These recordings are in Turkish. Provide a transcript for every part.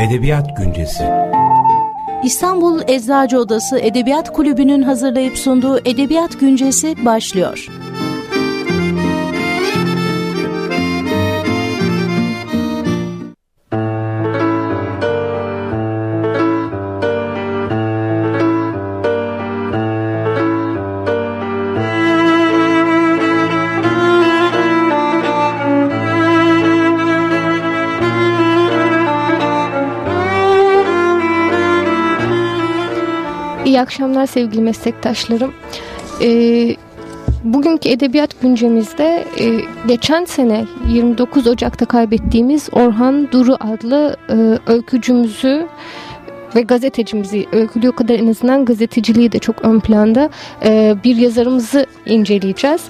Edebiyat Güncesi İstanbul Eczacı Odası Edebiyat Kulübü'nün hazırlayıp sunduğu Edebiyat Güncesi başlıyor. Akşamlar sevgili meslektaşlarım. Ee, bugünkü edebiyat güncemizde e, geçen sene 29 Ocak'ta kaybettiğimiz Orhan Duru adlı e, öykücümüzü ve gazetecimizi öykülüğü kadar en azından gazeteciliği de çok ön planda e, bir yazarımızı inceleyeceğiz.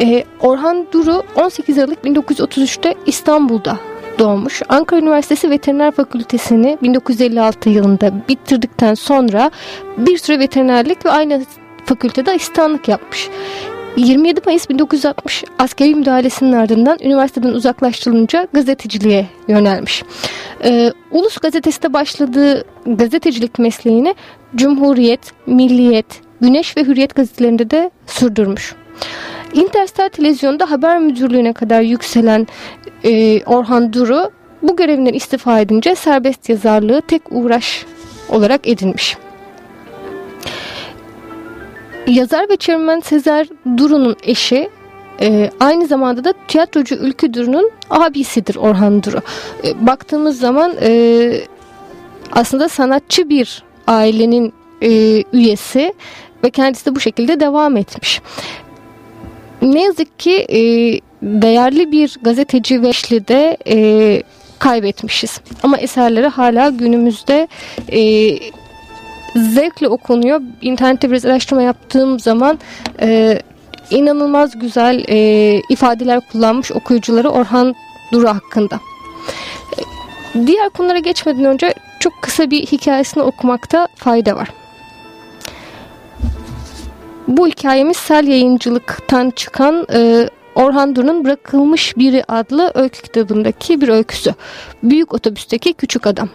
E, Orhan Duru 18 Aralık 1933'te İstanbul'da doğmuş. Ankara Üniversitesi Veteriner Fakültesini 1956 yılında bitirdikten sonra bir süre veterinerlik ve aynı fakültede asistanlık yapmış. 27 Mayıs 1960 askeri müdahalesinin ardından üniversiteden uzaklaştırılınca gazeteciliğe yönelmiş. Ee, Ulus gazetesinde başladığı gazetecilik mesleğini Cumhuriyet, Milliyet, Güneş ve Hürriyet gazetelerinde de sürdürmüş. Interstar Televizyon'da haber müdürlüğüne kadar yükselen e, Orhan Duru bu görevinden istifa edince serbest yazarlığı tek uğraş olarak edinmiş. Yazar ve çevirmen Sezer Duru'nun eşi e, aynı zamanda da tiyatrocu Ülkü Duru'nun abisidir Orhan Duru. E, baktığımız zaman e, aslında sanatçı bir ailenin e, üyesi ve kendisi de bu şekilde devam etmiş. Ne yazık ki e, değerli bir gazeteci ve de e, kaybetmişiz. Ama eserleri hala günümüzde e, zevkle okunuyor. İnternette biraz araştırma yaptığım zaman e, inanılmaz güzel e, ifadeler kullanmış okuyucuları Orhan Duru hakkında. E, diğer konulara geçmeden önce çok kısa bir hikayesini okumakta fayda var. Bu hikayemiz Sel Yayıncılık'tan çıkan e, Orhan Duru'nun Bırakılmış Biri adlı öykü kitabındaki bir öyküsü. Büyük otobüsteki küçük adam.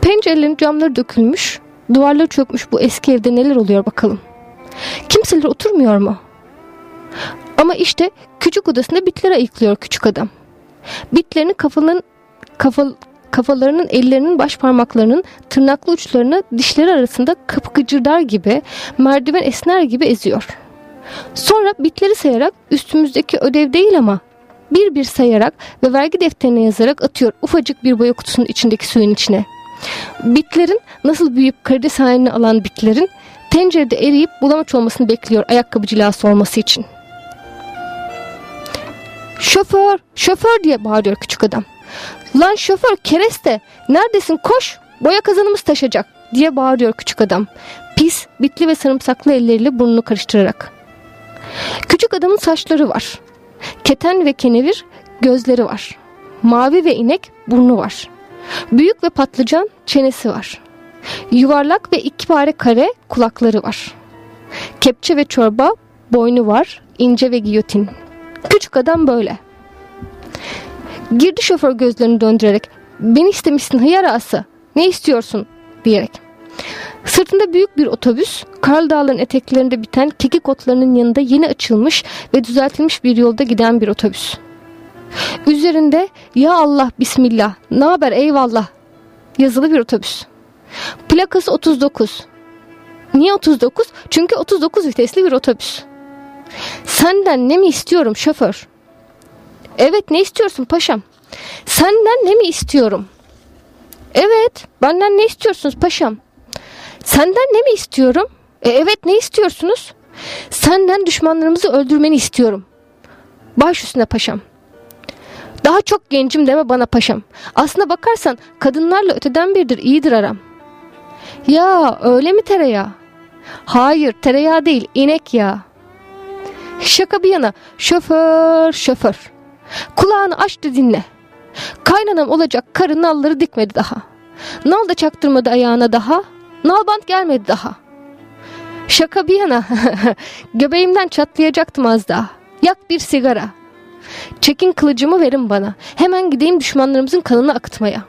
Pencerelerin camları dökülmüş, duvarları çökmüş bu eski evde neler oluyor bakalım. Kimseler oturmuyor mu? Ama işte küçük odasında bitler ayıklıyor küçük adam. Bitlerini kafaların, kafa, kafalarının ellerinin baş parmaklarının tırnaklı uçlarını dişleri arasında kapı gıcırdar gibi merdiven esner gibi eziyor. Sonra bitleri sayarak üstümüzdeki ödev değil ama bir bir sayarak ve vergi defterine yazarak atıyor ufacık bir boya kutusunun içindeki suyun içine. Bitlerin nasıl büyüyüp karides halini alan bitlerin tencerede eriyip bulamaç olmasını bekliyor ayakkabı cilası olması için. Şoför, şoför diye bağırıyor küçük adam. Lan şoför kereste neredesin koş boya kazanımız taşacak diye bağırıyor küçük adam. Pis, bitli ve sarımsaklı elleriyle burnunu karıştırarak. Küçük adamın saçları var. Keten ve kenevir gözleri var. Mavi ve inek burnu var. Büyük ve patlıcan çenesi var. Yuvarlak ve iki pare kare kulakları var. Kepçe ve çorba boynu var. ince ve giyotin. Küçük adam böyle. Girdi şoför gözlerini döndürerek beni istemişsin hıyar ağası ne istiyorsun diyerek. Sırtında büyük bir otobüs, Karl Dağların eteklerinde biten kekik otlarının yanında yeni açılmış ve düzeltilmiş bir yolda giden bir otobüs. Üzerinde ya Allah bismillah ne haber eyvallah yazılı bir otobüs. Plakası 39. Niye 39? Çünkü 39 vitesli bir otobüs. Senden ne mi istiyorum şoför? Evet ne istiyorsun paşam? Senden ne mi istiyorum? Evet benden ne istiyorsunuz paşam? Senden ne mi istiyorum? E, evet ne istiyorsunuz? Senden düşmanlarımızı öldürmeni istiyorum. Baş üstüne paşam. Daha çok gencim deme bana paşam. Aslına bakarsan kadınlarla öteden birdir iyidir aram. Ya öyle mi tereyağı? Hayır tereyağı değil inek ya. Şaka bir yana şoför şoför. Kulağını açtı dinle. Kaynanam olacak karı nalları dikmedi daha. Nal da çaktırmadı ayağına daha. Nalbant gelmedi daha. Şaka bir yana. Göbeğimden çatlayacaktım az daha. Yak bir sigara. Çekin kılıcımı verin bana. Hemen gideyim düşmanlarımızın kanını akıtmaya.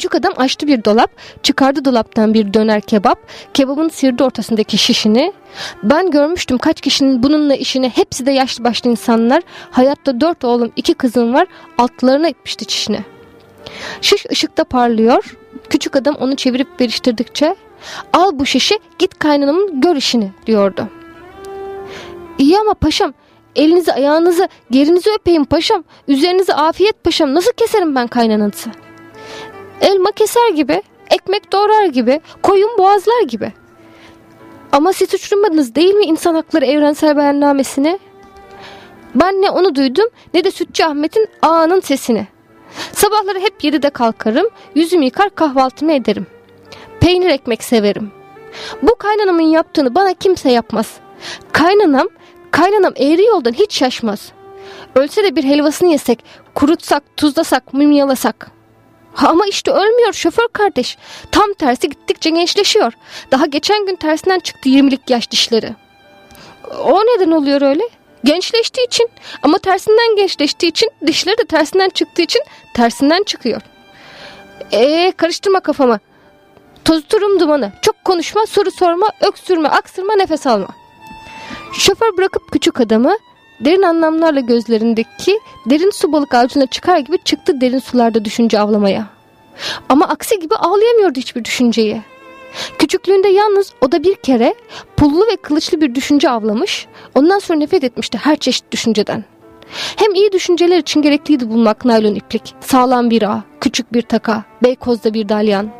Küçük adam açtı bir dolap, çıkardı dolaptan bir döner kebap, kebabın sıyırdı ortasındaki şişini. Ben görmüştüm kaç kişinin bununla işini, hepsi de yaşlı başlı insanlar. Hayatta dört oğlum, iki kızım var, altlarına etmişti çişini. Şiş ışıkta parlıyor, küçük adam onu çevirip veriştirdikçe, al bu şişi git kaynanamın gör işini diyordu. İyi ama paşam elinizi ayağınızı gerinizi öpeyim paşam üzerinize afiyet paşam nasıl keserim ben kaynananızı? Elma keser gibi, ekmek doğrar gibi, koyun boğazlar gibi. Ama siz uçurmadınız değil mi insan hakları evrensel beyannamesini? Ben ne onu duydum ne de Sütçü Ahmet'in ağanın sesini. Sabahları hep yedide kalkarım, yüzümü yıkar kahvaltımı ederim. Peynir ekmek severim. Bu kaynanamın yaptığını bana kimse yapmaz. Kaynanam, kaynanam eğri yoldan hiç şaşmaz. Ölse de bir helvasını yesek, kurutsak, tuzlasak, mumyalasak.'' Ama işte ölmüyor şoför kardeş. Tam tersi gittikçe gençleşiyor. Daha geçen gün tersinden çıktı 20'lik yaş dişleri. O neden oluyor öyle? Gençleştiği için ama tersinden gençleştiği için dişleri de tersinden çıktığı için tersinden çıkıyor. Eee karıştırma kafama. Tozuturum dumanı. Çok konuşma, soru sorma, öksürme, aksırma, nefes alma. Şoför bırakıp küçük adamı Derin anlamlarla gözlerindeki derin su balık avcuna çıkar gibi çıktı derin sularda düşünce avlamaya. Ama aksi gibi ağlayamıyordu hiçbir düşünceyi. Küçüklüğünde yalnız o da bir kere pullu ve kılıçlı bir düşünce avlamış, ondan sonra nefret etmişti her çeşit düşünceden. Hem iyi düşünceler için gerekliydi bulmak naylon iplik, sağlam bir ağ, küçük bir taka, beykozda bir dalyan.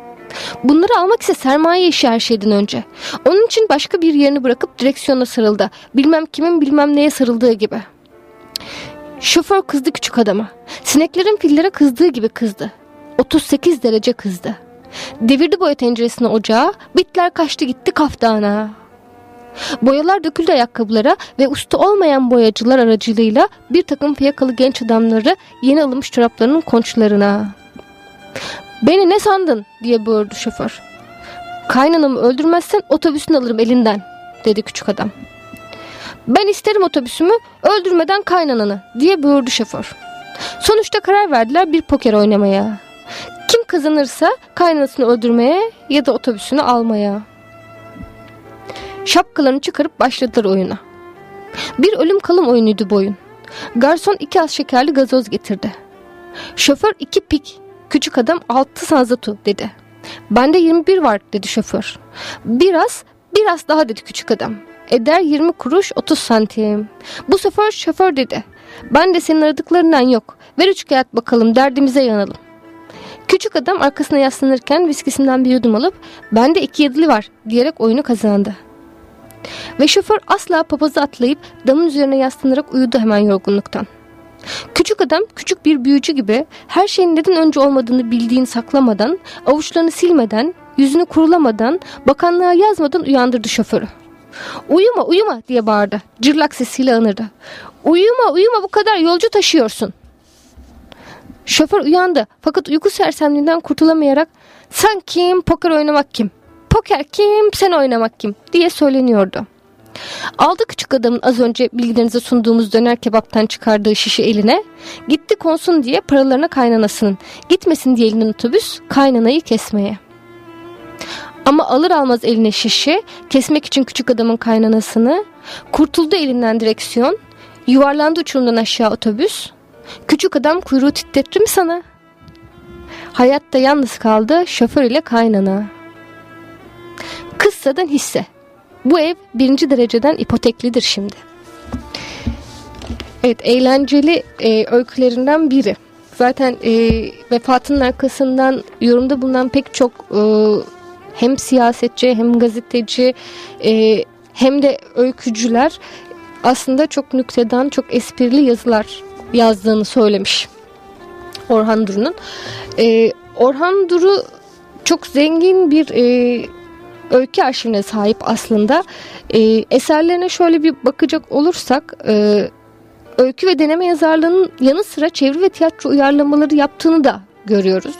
Bunları almak ise sermaye işi her şeyden önce. Onun için başka bir yerini bırakıp direksiyona sarıldı. Bilmem kimin bilmem neye sarıldığı gibi. Şoför kızdı küçük adama. Sineklerin fillere kızdığı gibi kızdı. 38 derece kızdı. Devirdi boya tenceresini ocağa, bitler kaçtı gitti kaftana. Boyalar döküldü ayakkabılara ve usta olmayan boyacılar aracılığıyla bir takım fiyakalı genç adamları yeni alınmış çoraplarının konçlarına. Beni ne sandın diye bağırdı şoför. Kaynanamı öldürmezsen otobüsünü alırım elinden dedi küçük adam. Ben isterim otobüsümü öldürmeden kaynananı diye buyurdu şoför. Sonuçta karar verdiler bir poker oynamaya. Kim kazanırsa kaynanasını öldürmeye ya da otobüsünü almaya. Şapkalarını çıkarıp başladılar oyuna. Bir ölüm kalım oyunuydu bu oyun. Garson iki az şekerli gazoz getirdi. Şoför iki pik Küçük adam altı sanzatu dedi. Bende 21 var dedi şoför. Biraz biraz daha dedi küçük adam. Eder 20 kuruş 30 santim. Bu sefer şoför dedi. Ben de senin aradıklarından yok. Ver üç kağıt bakalım derdimize yanalım. Küçük adam arkasına yaslanırken viskisinden bir yudum alıp bende iki yedili var diyerek oyunu kazandı. Ve şoför asla papazı atlayıp damın üzerine yaslanarak uyudu hemen yorgunluktan. Küçük adam küçük bir büyücü gibi her şeyin neden önce olmadığını bildiğini saklamadan, avuçlarını silmeden, yüzünü kurulamadan, bakanlığa yazmadan uyandırdı şoförü. Uyuma uyuma diye bağırdı. Cırlak sesiyle anırdı. Uyuma uyuma bu kadar yolcu taşıyorsun. Şoför uyandı fakat uyku sersemliğinden kurtulamayarak sen kim poker oynamak kim? Poker kim sen oynamak kim diye söyleniyordu. Aldı küçük adamın az önce bilgilerinize sunduğumuz döner kebaptan çıkardığı şişi eline. Gitti konsun diye paralarına kaynanasının. Gitmesin diye elinden otobüs kaynanayı kesmeye. Ama alır almaz eline şişi, kesmek için küçük adamın kaynanasını, kurtuldu elinden direksiyon, yuvarlandı uçurumdan aşağı otobüs. Küçük adam kuyruğu titretti mi sana? Hayatta yalnız kaldı şoför ile kaynana. Kıssadan hisse. Bu ev birinci dereceden ipoteklidir şimdi. Evet eğlenceli e, öykülerinden biri. Zaten e, vefatının arkasından yorumda bulunan pek çok e, hem siyasetçi hem gazeteci e, hem de öykücüler aslında çok nüktedan çok esprili yazılar yazdığını söylemiş Orhan Duru'nun. E, Orhan Duru çok zengin bir e, öykü arşivine sahip aslında. E, eserlerine şöyle bir bakacak olursak e, öykü ve deneme yazarlığının yanı sıra çeviri ve tiyatro uyarlamaları yaptığını da görüyoruz.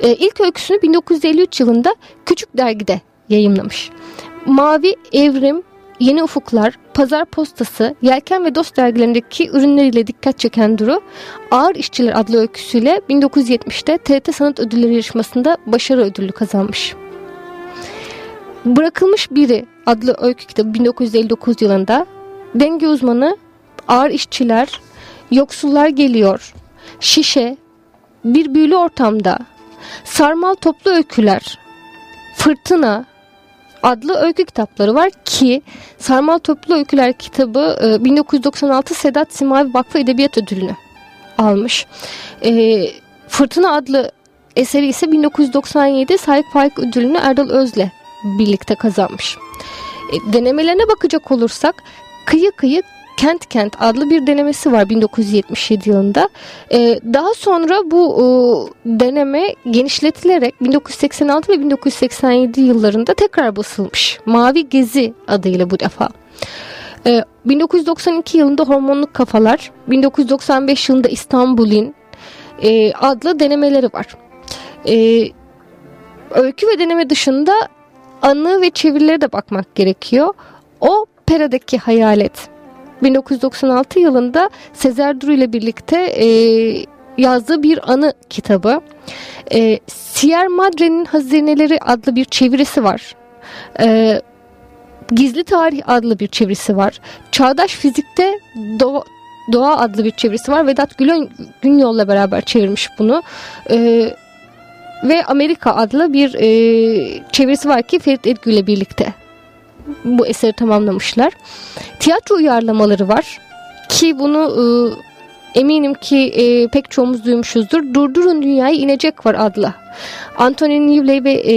E, ilk öyküsünü 1953 yılında Küçük Dergi'de yayımlamış. Mavi Evrim, Yeni Ufuklar, Pazar Postası, Yelken ve Dost dergilerindeki ürünleriyle dikkat çeken Duru, Ağır İşçiler adlı öyküsüyle 1970'te TRT Sanat Ödülleri yarışmasında başarı ödülü kazanmış. Bırakılmış Biri adlı öykü kitabı 1959 yılında. Denge uzmanı, ağır işçiler, yoksullar geliyor, şişe, bir büyülü ortamda, sarmal toplu öyküler, fırtına, adlı öykü kitapları var ki Sarmal Toplu Öyküler kitabı 1996 e, Sedat Simavi Vakfı Edebiyat Ödülünü almış. E, Fırtına adlı eseri ise 1997 Sahip Faik Ödülünü Erdal Öz'le birlikte kazanmış. E, denemelerine bakacak olursak Kıyı Kıyı Kent Kent adlı bir denemesi var 1977 yılında. Ee, daha sonra bu e, deneme genişletilerek 1986 ve 1987 yıllarında tekrar basılmış. Mavi Gezi adıyla bu defa. Ee, 1992 yılında Hormonluk Kafalar, 1995 yılında İstanbul'in e, adlı denemeleri var. E, öykü ve deneme dışında anı ve çevirileri de bakmak gerekiyor. O Pera'daki hayalet 1996 yılında Sezer Duru ile birlikte e, yazdığı bir anı kitabı. E, Sierra Madre'nin Hazineleri adlı bir çevirisi var. E, Gizli Tarih adlı bir çevirisi var. Çağdaş Fizikte Doğa, Doğa adlı bir çevirisi var. Vedat Gülön Günyol'la beraber çevirmiş bunu. Ee, ve Amerika adlı bir e, çevirisi var ki Ferit Edgü ile birlikte bu eseri tamamlamışlar. Tiyatro uyarlamaları var ki bunu e, eminim ki e, pek çoğumuz duymuşuzdur. Durdurun Dünyayı inecek var adlı. Anthony Newley ve e,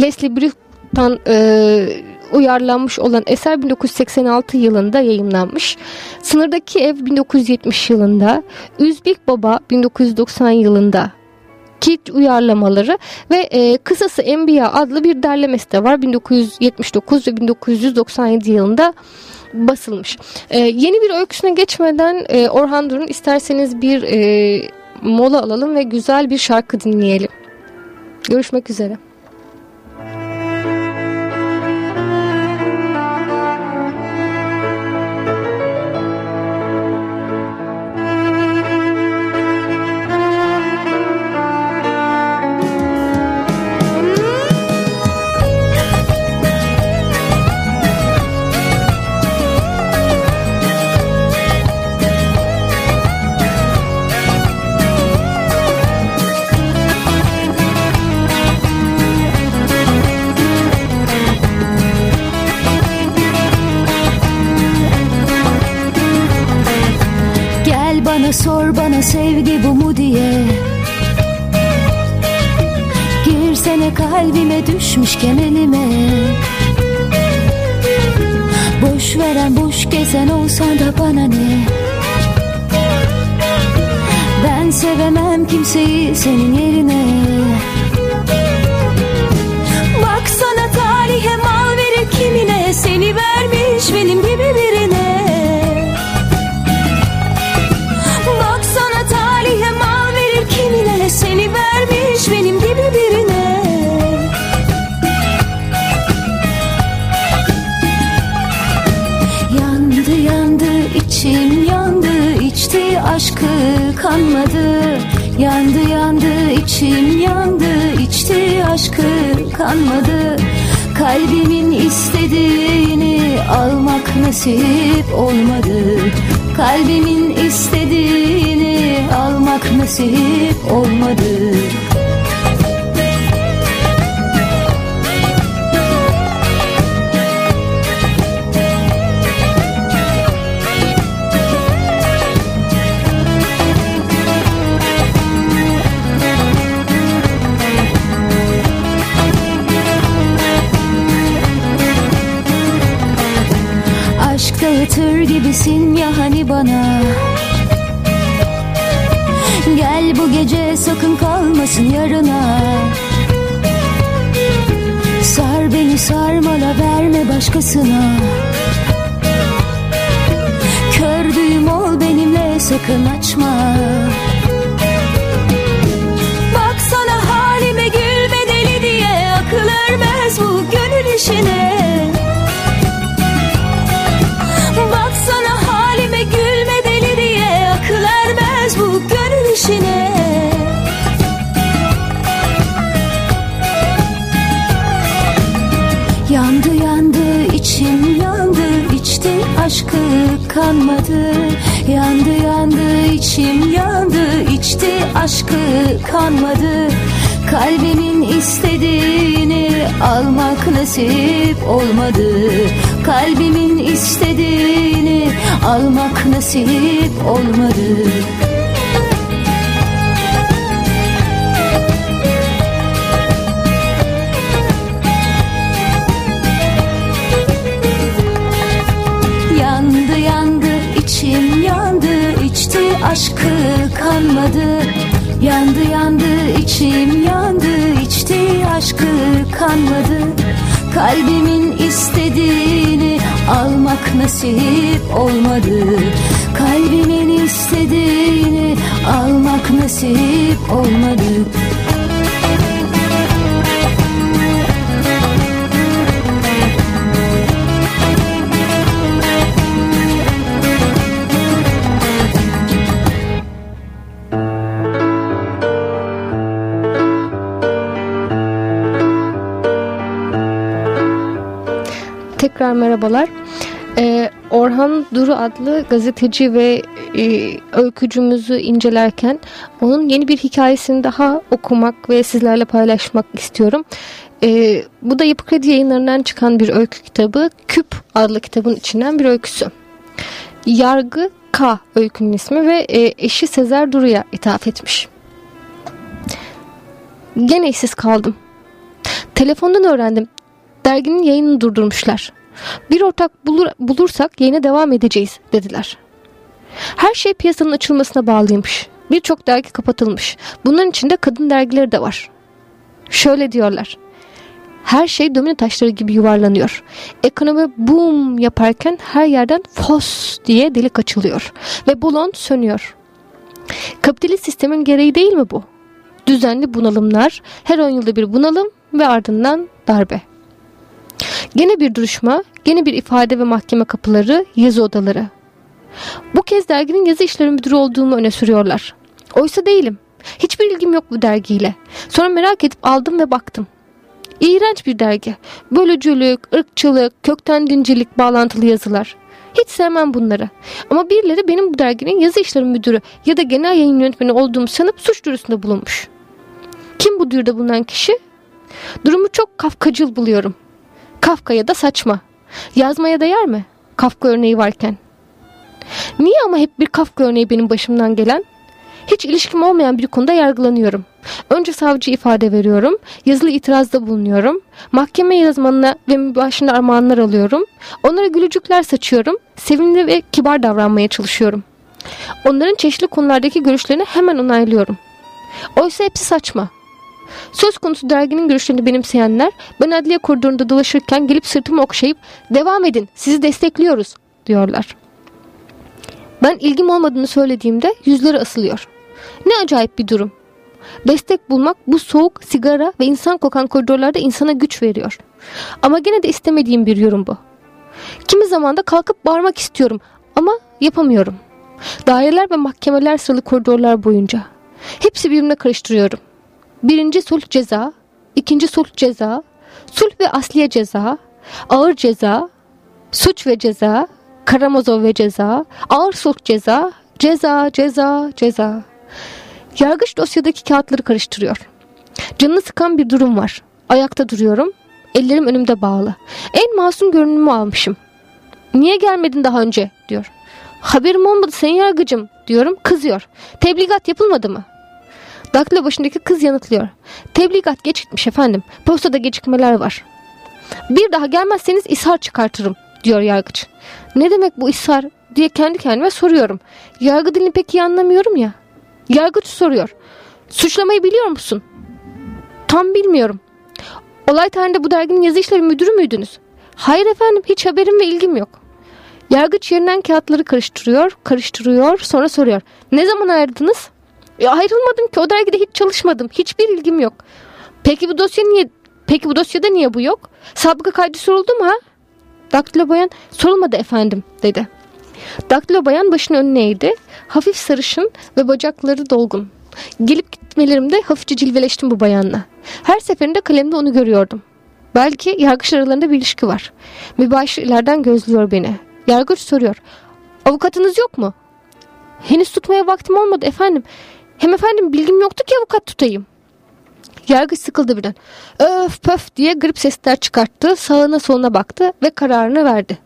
Leslie Bruch'tan e, uyarlanmış olan eser 1986 yılında yayımlanmış. Sınırdaki Ev 1970 yılında, Üzbek Baba 1990 yılında kit uyarlamaları ve e, kısası Enbiya adlı bir derlemesi de var 1979 ve 1997 yılında basılmış. E, yeni bir öyküsüne geçmeden e, Orhan Dur'un isterseniz bir e, mola alalım ve güzel bir şarkı dinleyelim. Görüşmek üzere. Kalbime düşmüşken elime Boş veren boş gezen olsan da bana ne? Ben sevemem kimseyi senin yerine içim yandı içti aşkı kanmadı. Yandı yandı içim yandı içti aşkı kanmadı. Kalbimin istediğini almak nasip olmadı. Kalbimin istediğini almak nasip olmadı dağıtır gibisin ya hani bana? Gel bu gece sakın kalmasın yarına. Sar beni sarmala verme başkasına. Kördüğüm ol benimle sakın açma. Baksana halime gülme deli diye Akıl ermez bu gönül işine kanmadı. Yandı yandı içim yandı. İçti aşkı kanmadı. Kalbimin istediğini almak nasip olmadı. Kalbimin istediğini almak nasip olmadı aşkı kanmadı Yandı yandı içim yandı içti. Aşkı kanmadı Kalbimin istediğini almak nasip olmadı. Kalbimin istediğini almak nasip olmadı merhabalar. Ee, Orhan Duru adlı gazeteci ve e, öykücümüzü incelerken onun yeni bir hikayesini daha okumak ve sizlerle paylaşmak istiyorum. Ee, bu da Yapı Kredi yayınlarından çıkan bir öykü kitabı. Küp adlı kitabın içinden bir öyküsü. Yargı K öykünün ismi ve e, eşi Sezer Duru'ya ithaf etmiş. Gene işsiz kaldım. Telefondan öğrendim. Derginin yayınını durdurmuşlar. Bir ortak bulur, bulursak yayına devam edeceğiz dediler. Her şey piyasanın açılmasına bağlıymış. Birçok dergi kapatılmış. Bunların içinde kadın dergileri de var. Şöyle diyorlar. Her şey domino taşları gibi yuvarlanıyor. Ekonomi boom yaparken her yerden fos diye delik açılıyor. Ve balon sönüyor. Kapitalist sistemin gereği değil mi bu? Düzenli bunalımlar, her 10 yılda bir bunalım ve ardından darbe. Gene bir duruşma, gene bir ifade ve mahkeme kapıları, yazı odaları. Bu kez derginin yazı işleri müdürü olduğumu öne sürüyorlar. Oysa değilim. Hiçbir ilgim yok bu dergiyle. Sonra merak edip aldım ve baktım. İğrenç bir dergi. Bölücülük, ırkçılık, kökten dincilik bağlantılı yazılar. Hiç sevmem bunları. Ama birileri benim bu derginin yazı işleri müdürü ya da genel yayın yönetmeni olduğumu sanıp suç duyurusunda bulunmuş. Kim bu duyuruda bulunan kişi? Durumu çok kafkacıl buluyorum. Kafka'ya da saçma. Yazmaya değer mi? Kafka örneği varken. Niye ama hep bir Kafka örneği benim başımdan gelen? Hiç ilişkim olmayan bir konuda yargılanıyorum. Önce savcı ifade veriyorum, yazılı itirazda bulunuyorum, mahkeme yazmanına ve mübaşında armağanlar alıyorum, onlara gülücükler saçıyorum, sevimli ve kibar davranmaya çalışıyorum. Onların çeşitli konulardaki görüşlerini hemen onaylıyorum. Oysa hepsi saçma. Söz konusu derginin görüşlerini benimseyenler ben adliye koridorunda dolaşırken gelip sırtımı okşayıp devam edin sizi destekliyoruz diyorlar. Ben ilgim olmadığını söylediğimde yüzleri asılıyor. Ne acayip bir durum. Destek bulmak bu soğuk, sigara ve insan kokan koridorlarda insana güç veriyor. Ama gene de istemediğim bir yorum bu. Kimi zaman da kalkıp bağırmak istiyorum ama yapamıyorum. Daireler ve mahkemeler sıralı koridorlar boyunca. Hepsi birbirine karıştırıyorum. Birinci sulh ceza, ikinci sulh ceza, sulh ve asliye ceza, ağır ceza, suç ve ceza, Karamazov ve ceza, ağır sulh ceza, ceza, ceza, ceza. Yargıç dosyadaki kağıtları karıştırıyor. Canını sıkan bir durum var. Ayakta duruyorum. Ellerim önümde bağlı. En masum görünümü almışım. Niye gelmedin daha önce diyor. Haberim olmadı sayın yargıcım diyorum. Kızıyor. Tebligat yapılmadı mı? Daktilo başındaki kız yanıtlıyor. Tebligat geç gitmiş efendim. Postada gecikmeler var. Bir daha gelmezseniz ishar çıkartırım diyor yargıç. Ne demek bu ishar diye kendi kendime soruyorum. Yargı dilini pek iyi anlamıyorum ya. Yargıç soruyor. Suçlamayı biliyor musun? Tam bilmiyorum. Olay tarihinde bu derginin yazı işleri müdürü müydünüz? Hayır efendim hiç haberim ve ilgim yok. Yargıç yerinden kağıtları karıştırıyor, karıştırıyor, sonra soruyor. Ne zaman ayrıldınız? E, ayrılmadım ki o dergide hiç çalışmadım. Hiçbir ilgim yok. Peki bu dosya niye Peki bu dosyada niye bu yok? Sabıka kaydı soruldu mu ha? Daktilo bayan sorulmadı efendim dedi. Daktilo bayan başını önüne eğdi. Hafif sarışın ve bacakları dolgun. Gelip gitmelerimde hafifçe cilveleştim bu bayanla. Her seferinde kalemde onu görüyordum. Belki yargıç aralarında bir ilişki var. Mübaşir ileriden gözlüyor beni. Yargıç soruyor. Avukatınız yok mu? Henüz tutmaya vaktim olmadı efendim. Hem efendim bilgim yoktu ki avukat tutayım. Yargıç sıkıldı birden. Öf pöf diye grip sesler çıkarttı. Sağına soluna baktı ve kararını verdi.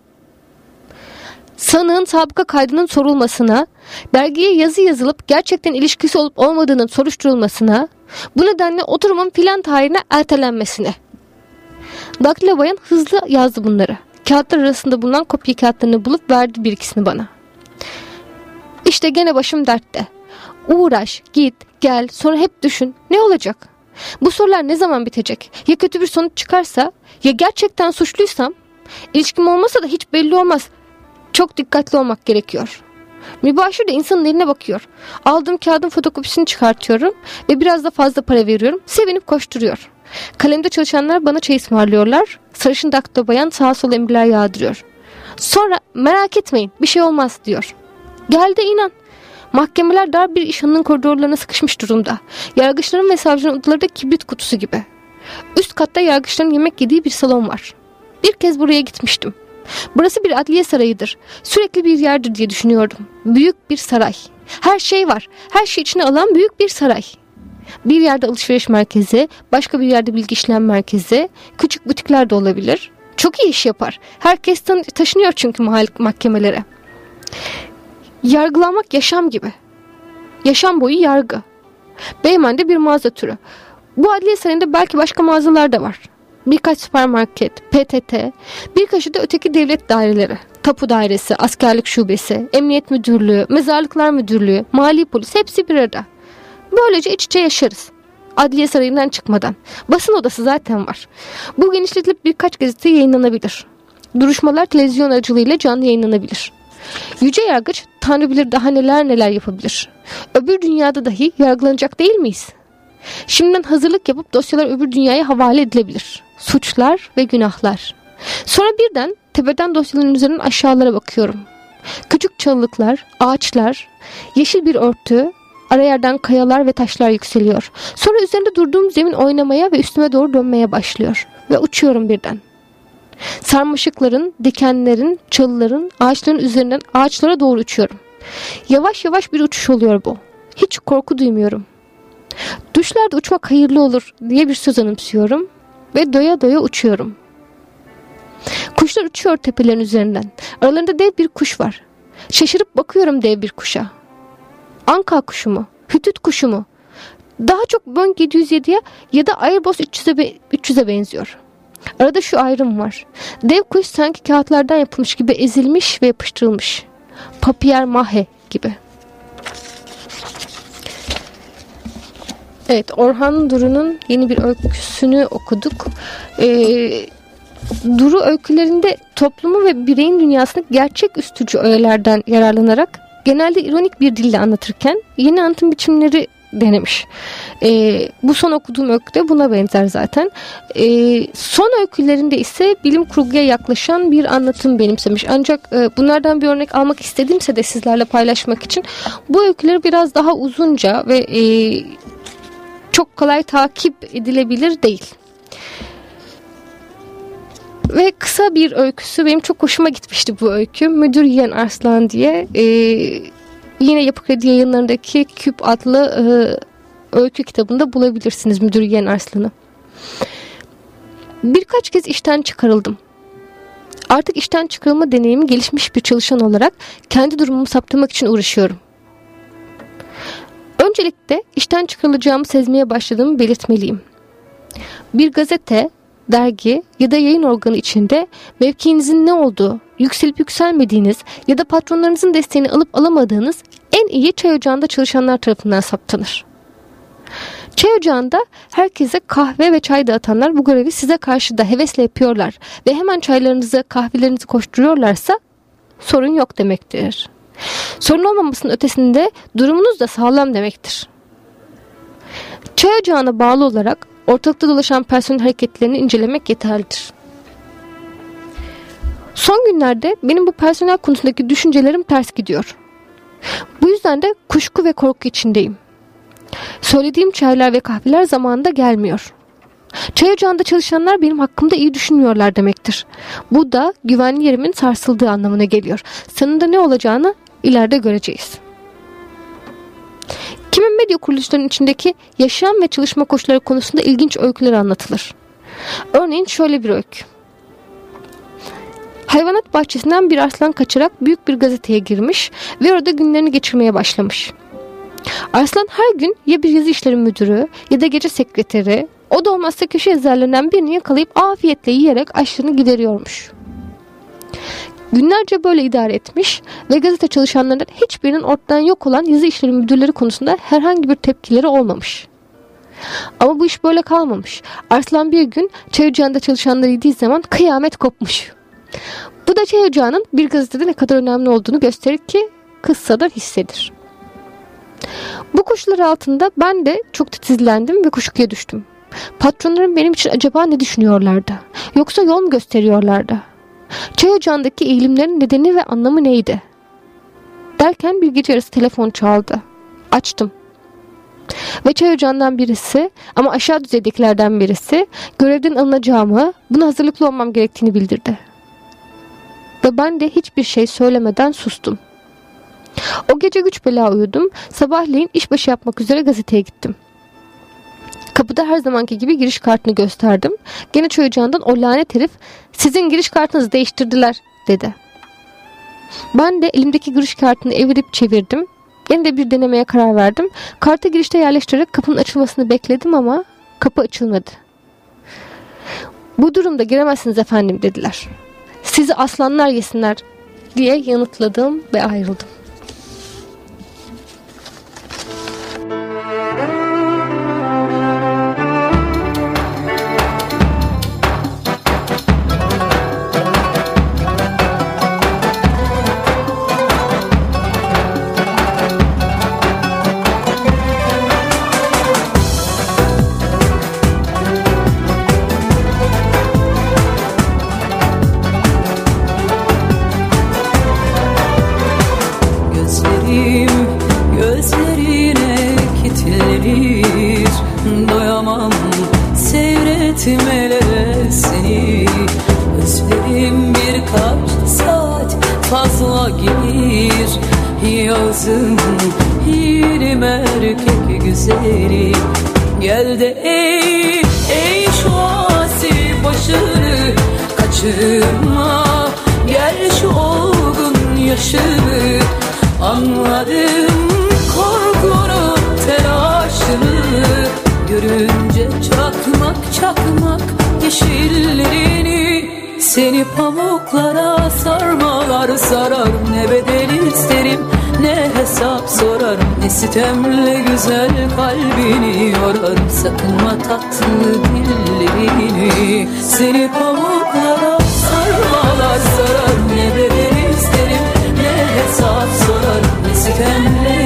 Sanığın sabıka kaydının sorulmasına, belgeye yazı yazılıp gerçekten ilişkisi olup olmadığının soruşturulmasına, bu nedenle oturumun filan tarihine ertelenmesine. Daktilo bayan hızlı yazdı bunları. Kağıtlar arasında bulunan kopya kağıtlarını bulup verdi bir ikisini bana. İşte gene başım dertte. Uğraş, git, gel, sonra hep düşün. Ne olacak? Bu sorular ne zaman bitecek? Ya kötü bir sonuç çıkarsa? Ya gerçekten suçluysam? İlişkim olmasa da hiç belli olmaz. Çok dikkatli olmak gerekiyor. Mübaşir de insanın eline bakıyor. Aldığım kağıdın fotokopisini çıkartıyorum ve biraz da fazla para veriyorum. Sevinip koşturuyor. Kalemde çalışanlar bana çay ısmarlıyorlar. Sarışın daktilo bayan sağa sola emirler yağdırıyor. Sonra merak etmeyin bir şey olmaz diyor. Gel de inan. Mahkemeler dar bir işhanın koridorlarına sıkışmış durumda. Yargıçların ve savcıların odaları da kibrit kutusu gibi. Üst katta yargıçların yemek yediği bir salon var. Bir kez buraya gitmiştim. Burası bir adliye sarayıdır. Sürekli bir yerdir diye düşünüyordum. Büyük bir saray. Her şey var. Her şey içine alan büyük bir saray. Bir yerde alışveriş merkezi, başka bir yerde bilgi işlem merkezi, küçük butikler de olabilir. Çok iyi iş yapar. Herkes taşınıyor çünkü mahkemelere. Yargılanmak yaşam gibi. Yaşam boyu yargı. Beymen'de bir mağaza türü. Bu adliye sarayında belki başka mağazalar da var. Birkaç süpermarket, PTT, birkaçı da öteki devlet daireleri. Tapu dairesi, askerlik şubesi, emniyet müdürlüğü, mezarlıklar müdürlüğü, mali polis hepsi bir arada. Böylece iç içe yaşarız. Adliye sarayından çıkmadan. Basın odası zaten var. Bu genişletilip birkaç gazete yayınlanabilir. Duruşmalar televizyon aracılığıyla canlı yayınlanabilir. Yüce Yargıç Tanrı bilir daha neler neler yapabilir. Öbür dünyada dahi yargılanacak değil miyiz? Şimdiden hazırlık yapıp dosyalar öbür dünyaya havale edilebilir. Suçlar ve günahlar. Sonra birden tepeden dosyaların üzerinden aşağılara bakıyorum. Küçük çalılıklar, ağaçlar, yeşil bir örtü, ara yerden kayalar ve taşlar yükseliyor. Sonra üzerinde durduğum zemin oynamaya ve üstüme doğru dönmeye başlıyor. Ve uçuyorum birden. Sarmaşıkların, dikenlerin, çalıların, ağaçların üzerinden ağaçlara doğru uçuyorum. Yavaş yavaş bir uçuş oluyor bu. Hiç korku duymuyorum. Düşlerde uçmak hayırlı olur diye bir söz anımsıyorum ve doya doya uçuyorum. Kuşlar uçuyor tepelerin üzerinden. Aralarında dev bir kuş var. Şaşırıp bakıyorum dev bir kuşa. Anka kuşu mu? Hütüt kuşu mu? Daha çok Boeing 707'ye ya da Airbus 300'e 300'e benziyor. Arada şu ayrım var. Dev kuş sanki kağıtlardan yapılmış gibi ezilmiş ve yapıştırılmış. Papier mahe gibi. Evet Orhan Duru'nun yeni bir öyküsünü okuduk. Ee, Duru öykülerinde toplumu ve bireyin dünyasını gerçek üstücü öğelerden yararlanarak genelde ironik bir dille anlatırken yeni anlatım biçimleri denemiş. E, bu son okuduğum öykü de buna benzer zaten. E, son öykülerinde ise bilim kurguya yaklaşan bir anlatım benimsemiş. Ancak e, bunlardan bir örnek almak istedimse de sizlerle paylaşmak için bu öyküleri biraz daha uzunca ve e, çok kolay takip edilebilir değil. Ve kısa bir öyküsü benim çok hoşuma gitmişti bu öykü. Müdür Yiyen Arslan diye e, yine Yapı Kredi yayınlarındaki Küp adlı e, öykü kitabında bulabilirsiniz Müdür Yiyen Arslan'ı. Birkaç kez işten çıkarıldım. Artık işten çıkarılma deneyimi gelişmiş bir çalışan olarak kendi durumumu saptamak için uğraşıyorum. Öncelikle işten çıkarılacağımı sezmeye başladığımı belirtmeliyim. Bir gazete, dergi ya da yayın organı içinde mevkiinizin ne olduğu, yükselip yükselmediğiniz ya da patronlarınızın desteğini alıp alamadığınız en iyi çay ocağında çalışanlar tarafından saptanır. Çay ocağında herkese kahve ve çay dağıtanlar bu görevi size karşı da hevesle yapıyorlar ve hemen çaylarınızı kahvelerinizi koşturuyorlarsa sorun yok demektir. Sorun olmamasının ötesinde durumunuz da sağlam demektir. Çay ocağına bağlı olarak ortalıkta dolaşan personel hareketlerini incelemek yeterlidir. Son günlerde benim bu personel konusundaki düşüncelerim ters gidiyor. Bu yüzden de kuşku ve korku içindeyim. Söylediğim çaylar ve kahveler zamanında gelmiyor. Çay ocağında çalışanlar benim hakkımda iyi düşünmüyorlar demektir. Bu da güvenli yerimin sarsıldığı anlamına geliyor. Sonunda ne olacağını ileride göreceğiz. Kimi medya kuruluşlarının içindeki yaşam ve çalışma koşulları konusunda ilginç öyküler anlatılır. Örneğin şöyle bir öykü. Hayvanat bahçesinden bir aslan kaçarak büyük bir gazeteye girmiş ve orada günlerini geçirmeye başlamış. Arslan her gün ya bir yazı işleri müdürü ya da gece sekreteri o da olmazsa köşe yazarlarından birini yakalayıp afiyetle yiyerek açlığını gideriyormuş. Günlerce böyle idare etmiş ve gazete çalışanlarından hiçbirinin ortadan yok olan yazı işleri müdürleri konusunda herhangi bir tepkileri olmamış. Ama bu iş böyle kalmamış. Arslan bir gün çay çalışanları yediği zaman kıyamet kopmuş. Bu da çay ocağının bir gazetede ne kadar önemli olduğunu gösterir ki kıssadan hissedir. Bu koşullar altında ben de çok titizlendim ve kuşkuya düştüm. Patronlarım benim için acaba ne düşünüyorlardı? Yoksa yol mu gösteriyorlardı? Çay ocağındaki eğilimlerin nedeni ve anlamı neydi? Derken bir gece yarısı telefon çaldı. Açtım. Ve çay ocağından birisi ama aşağı düzeydekilerden birisi görevden alınacağımı, buna hazırlıklı olmam gerektiğini bildirdi. Ve ben de hiçbir şey söylemeden sustum. O gece güç bela uyudum. Sabahleyin işbaşı yapmak üzere gazeteye gittim. Kapıda her zamanki gibi giriş kartını gösterdim. Gene çocuğundan o lanet herif sizin giriş kartınızı değiştirdiler dedi. Ben de elimdeki giriş kartını evirip çevirdim. Yine de bir denemeye karar verdim. Kartı girişte yerleştirerek kapının açılmasını bekledim ama kapı açılmadı. Bu durumda giremezsiniz efendim dediler. Sizi aslanlar yesinler diye yanıtladım ve ayrıldım. Güzeli Gel de ey, ey şu asi başını kaçırma. Gel şu olgun yaşını Anladım. Korkunu telaşını Görünce çakmak çakmak yeşillerini Seni pamuklara sarmalar sarar Ne bedel isterim ne hesap sorarım Ne sitemle güzel kalbini yorarım. Sakınma tatlı dillerini Seni pamuklara sarmalar sarar Ne bedel isterim ne hesap sorarım Ne sitemle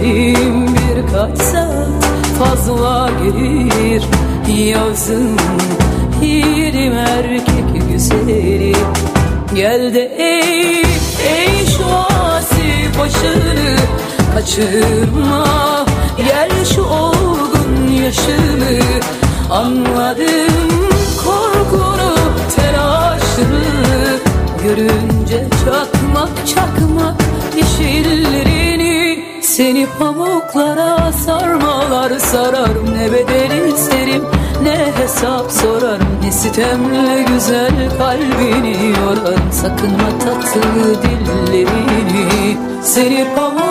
Özlerim birkaç saat fazla gelir. Yazın yiğidim erkek güzeli. Gel de ey, ey şu asi başını kaçırma. Gel şu olgun yaşını Anladım. Korkunu telaşını Görünce çakmak çakmak yeşillerini Seni pamuklara sarmalar sararım Ne bedel isterim ne hesap sorarım. Ne sitemle güzel kalbini yorarım Sakınma tatlı dillerini. Seni pamuklara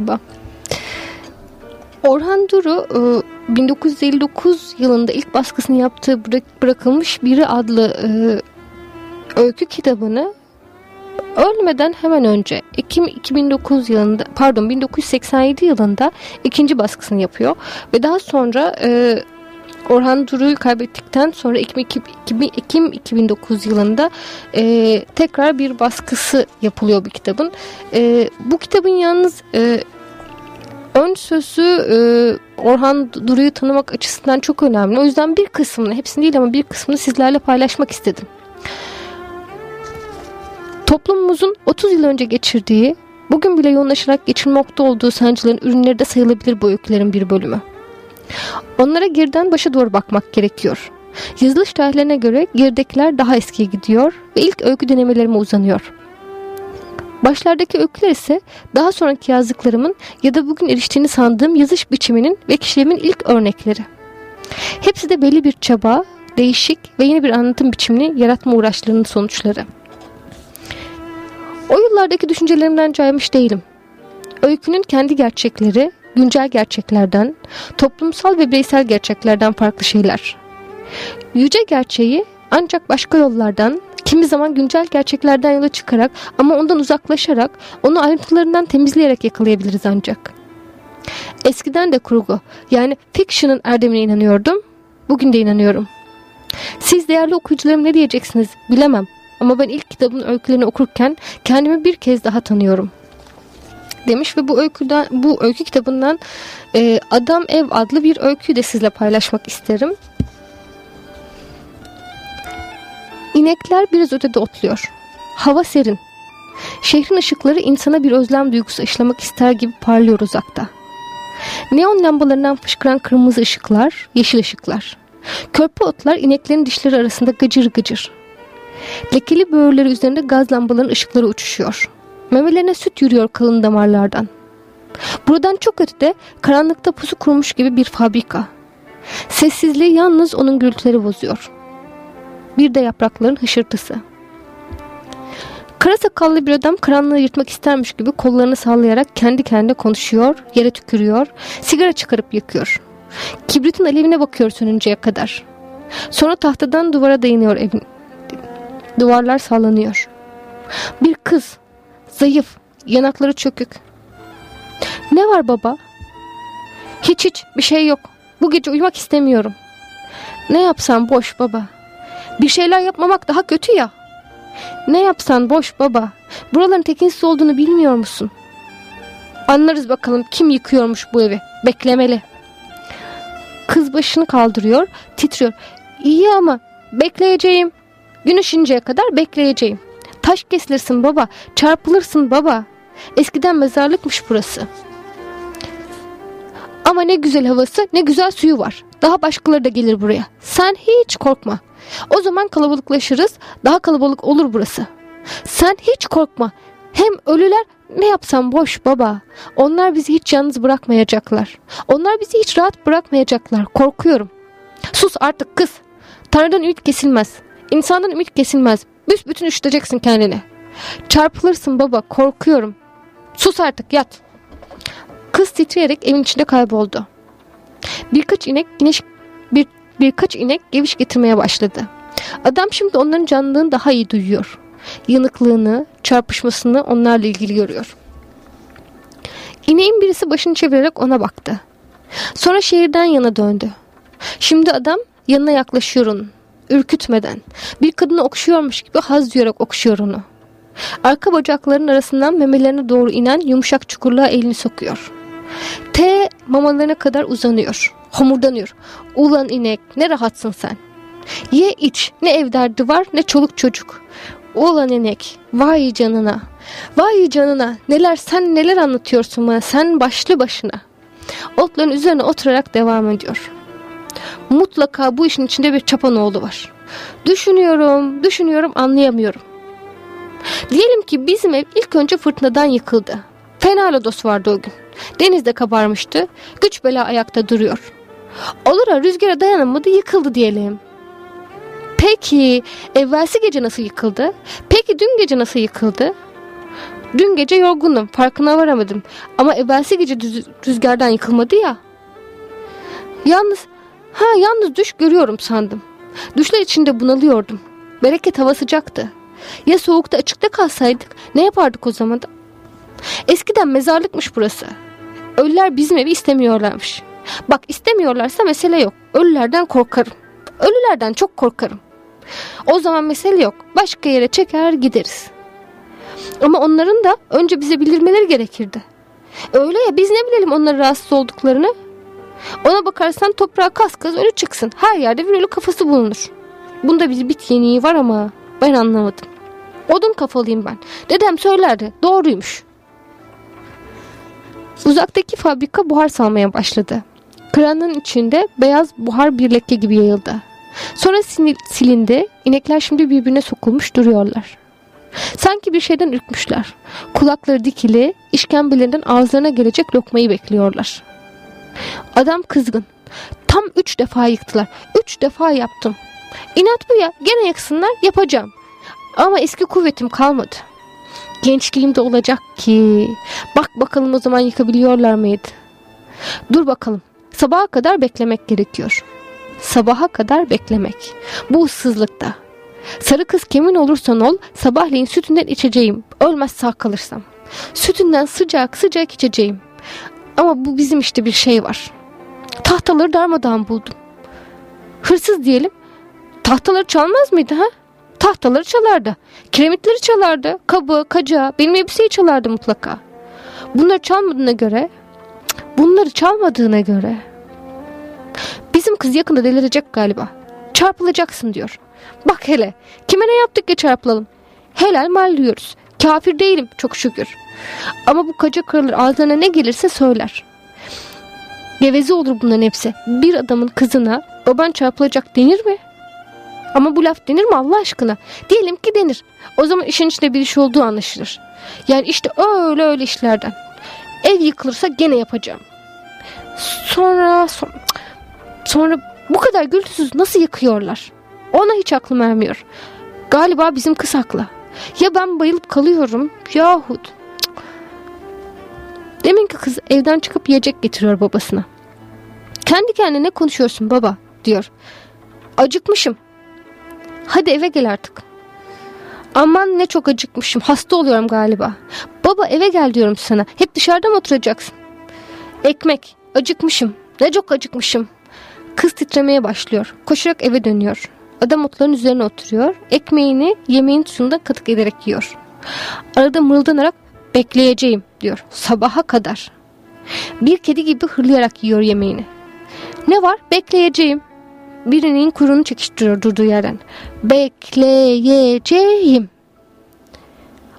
merhaba. Orhan Duru e, 1959 yılında ilk baskısını yaptığı Bırak- Bırakılmış Biri adlı e, öykü kitabını ölmeden hemen önce Ekim 2009 yılında pardon 1987 yılında ikinci baskısını yapıyor ve daha sonra e, Orhan Duru'yu kaybettikten sonra Ekim, Ekim, Ekim 2009 yılında e, tekrar bir baskısı yapılıyor bu kitabın. E, bu kitabın yalnız e, ön sözü e, Orhan Duru'yu tanımak açısından çok önemli. O yüzden bir kısmını, hepsini değil ama bir kısmını sizlerle paylaşmak istedim. Toplumumuzun 30 yıl önce geçirdiği, bugün bile yoğunlaşarak geçirmekte olduğu sancıların ürünleri de sayılabilir bu öykülerin bir bölümü. Onlara geriden başa doğru bakmak gerekiyor. Yazılış tarihlerine göre geridekiler daha eskiye gidiyor ve ilk öykü denemelerime uzanıyor. Başlardaki öyküler ise daha sonraki yazdıklarımın ya da bugün eriştiğini sandığım yazış biçiminin ve kişiliğimin ilk örnekleri. Hepsi de belli bir çaba, değişik ve yeni bir anlatım biçimini yaratma uğraşlarının sonuçları. O yıllardaki düşüncelerimden caymış değilim. Öykünün kendi gerçekleri, güncel gerçeklerden, toplumsal ve bireysel gerçeklerden farklı şeyler. Yüce gerçeği ancak başka yollardan, kimi zaman güncel gerçeklerden yola çıkarak ama ondan uzaklaşarak, onu ayrıntılarından temizleyerek yakalayabiliriz ancak. Eskiden de kurgu, yani fiction'ın erdemine inanıyordum, bugün de inanıyorum. Siz değerli okuyucularım ne diyeceksiniz bilemem ama ben ilk kitabın öykülerini okurken kendimi bir kez daha tanıyorum demiş ve bu öyküden bu öykü kitabından e, Adam Ev adlı bir öyküyü de sizle paylaşmak isterim. İnekler biraz ötede otluyor. Hava serin. Şehrin ışıkları insana bir özlem duygusu aşılamak ister gibi parlıyor uzakta. Neon lambalarından fışkıran kırmızı ışıklar, yeşil ışıklar. Körpe otlar ineklerin dişleri arasında gıcır gıcır. Lekeli böğürleri üzerinde gaz lambalarının ışıkları uçuşuyor. Memelerine süt yürüyor kalın damarlardan. Buradan çok ötede karanlıkta pusu kurmuş gibi bir fabrika. Sessizliği yalnız onun gürültüleri bozuyor. Bir de yaprakların hışırtısı. Kara sakallı bir adam karanlığı yırtmak istermiş gibi kollarını sallayarak kendi kendine konuşuyor, yere tükürüyor, sigara çıkarıp yakıyor. Kibritin alevine bakıyor sönünceye kadar. Sonra tahtadan duvara dayanıyor evin. Duvarlar sallanıyor. Bir kız, zayıf, yanakları çökük. Ne var baba? Hiç hiç bir şey yok. Bu gece uyumak istemiyorum. Ne yapsam boş baba. Bir şeyler yapmamak daha kötü ya. Ne yapsan boş baba. Buraların tekinsiz olduğunu bilmiyor musun? Anlarız bakalım kim yıkıyormuş bu evi. Beklemeli. Kız başını kaldırıyor, titriyor. İyi ama bekleyeceğim. Gün ışıncaya kadar bekleyeceğim. Taş kesilirsin baba, çarpılırsın baba. Eskiden mezarlıkmış burası. Ama ne güzel havası, ne güzel suyu var. Daha başkaları da gelir buraya. Sen hiç korkma. O zaman kalabalıklaşırız, daha kalabalık olur burası. Sen hiç korkma. Hem ölüler ne yapsam boş baba. Onlar bizi hiç yalnız bırakmayacaklar. Onlar bizi hiç rahat bırakmayacaklar. Korkuyorum. Sus artık kız. Tanrı'dan ümit kesilmez. İnsandan ümit kesilmez. Büsbütün üşüteceksin kendini. Çarpılırsın baba. Korkuyorum. Sus artık yat. Kız titreyerek evin içinde kayboldu. Birkaç inek güneş bir birkaç inek geviş getirmeye başladı. Adam şimdi onların canlılığını daha iyi duyuyor. Yanıklığını, çarpışmasını onlarla ilgili görüyor. İneğin birisi başını çevirerek ona baktı. Sonra şehirden yana döndü. Şimdi adam yanına yaklaşıyor onun. Ürkütmeden. Bir kadını okşuyormuş gibi haz duyarak okşuyor onu. Arka bacaklarının arasından memelerine doğru inen yumuşak çukurluğa elini sokuyor. T mamalarına kadar uzanıyor. Homurdanıyor. Ulan inek ne rahatsın sen. Ye iç ne ev derdi var ne çoluk çocuk. Ulan inek vay canına. Vay canına neler sen neler anlatıyorsun bana sen başlı başına. Otların üzerine oturarak devam ediyor. Mutlaka bu işin içinde bir çapanoğlu var. Düşünüyorum, düşünüyorum anlayamıyorum. Diyelim ki bizim ev ilk önce fırtınadan yıkıldı. Fena lodos vardı o gün. Denizde kabarmıştı. Güç bela ayakta duruyor. Olur ha rüzgara dayanamadı yıkıldı diyelim. Peki evvelsi gece nasıl yıkıldı? Peki dün gece nasıl yıkıldı? Dün gece yorgundum farkına varamadım. Ama evvelsi gece rüzgardan yıkılmadı ya. Yalnız ha yalnız düş görüyorum sandım. Düşler içinde bunalıyordum. Bereket hava sıcaktı. Ya soğukta açıkta kalsaydık ne yapardık o zaman da? Eskiden mezarlıkmış burası. Ölüler bizim evi istemiyorlarmış. Bak istemiyorlarsa mesele yok. Ölülerden korkarım. Ölülerden çok korkarım. O zaman mesele yok. Başka yere çeker gideriz. Ama onların da önce bize bildirmeleri gerekirdi. Öyle ya biz ne bilelim onların rahatsız olduklarını? Ona bakarsan toprağa kas kas ölü çıksın. Her yerde bir ölü kafası bulunur. Bunda bir bit yeniği var ama ben anlamadım. Odun kafalıyım ben. Dedem söylerdi. Doğruymuş. Uzaktaki fabrika buhar salmaya başladı. Kranın içinde beyaz buhar bir leke gibi yayıldı. Sonra silindi. İnekler şimdi birbirine sokulmuş duruyorlar. Sanki bir şeyden ürkmüşler. Kulakları dikili, işkembelerinden ağızlarına gelecek lokmayı bekliyorlar. Adam kızgın. Tam üç defa yıktılar. Üç defa yaptım. İnat bu ya. Gene yaksınlar yapacağım. Ama eski kuvvetim kalmadı. Gençliğimde olacak ki. Bak bakalım o zaman yıkabiliyorlar mıydı? Dur bakalım. Sabaha kadar beklemek gerekiyor. Sabaha kadar beklemek. Bu ıssızlıkta. Sarı kız kimin olursan ol sabahleyin sütünden içeceğim. Ölmez sağ kalırsam. Sütünden sıcak sıcak içeceğim. Ama bu bizim işte bir şey var. Tahtaları darmadağın buldum. Hırsız diyelim. Tahtaları çalmaz mıydı ha? Tahtaları çalardı. Kiremitleri çalardı. Kabı, kaca, benim elbiseyi çalardı mutlaka. Bunları çalmadığına göre, bunları çalmadığına göre bizim kız yakında delirecek galiba. Çarpılacaksın diyor. Bak hele kime ne yaptık ya çarpılalım. Helal mal diyoruz. Kafir değilim çok şükür. Ama bu kaca kırılır ağzına ne gelirse söyler. Geveze olur bunların hepsi. Bir adamın kızına baban çarpılacak denir mi? Ama bu laf denir mi Allah aşkına? Diyelim ki denir. O zaman işin içinde bir iş olduğu anlaşılır. Yani işte öyle öyle işlerden. Ev yıkılırsa gene yapacağım. Sonra sonra, sonra bu kadar gürültüsüz nasıl yıkıyorlar? Ona hiç aklım ermiyor. Galiba bizim kız haklı. Ya ben bayılıp kalıyorum yahut. Cık. Deminki kız evden çıkıp yiyecek getiriyor babasına. Kendi kendine ne konuşuyorsun baba diyor. Acıkmışım. Hadi eve gel artık. Aman ne çok acıkmışım. Hasta oluyorum galiba. Baba eve gel diyorum sana. Hep dışarıda mı oturacaksın? Ekmek. Acıkmışım. Ne çok acıkmışım. Kız titremeye başlıyor. Koşarak eve dönüyor. Adam otların üzerine oturuyor. Ekmeğini yemeğin suyundan katık ederek yiyor. Arada mırıldanarak bekleyeceğim diyor. Sabaha kadar. Bir kedi gibi hırlayarak yiyor yemeğini. Ne var? Bekleyeceğim. Birinin kuyruğunu çekiştiriyor durduğu yerden. Bekleyeceğim.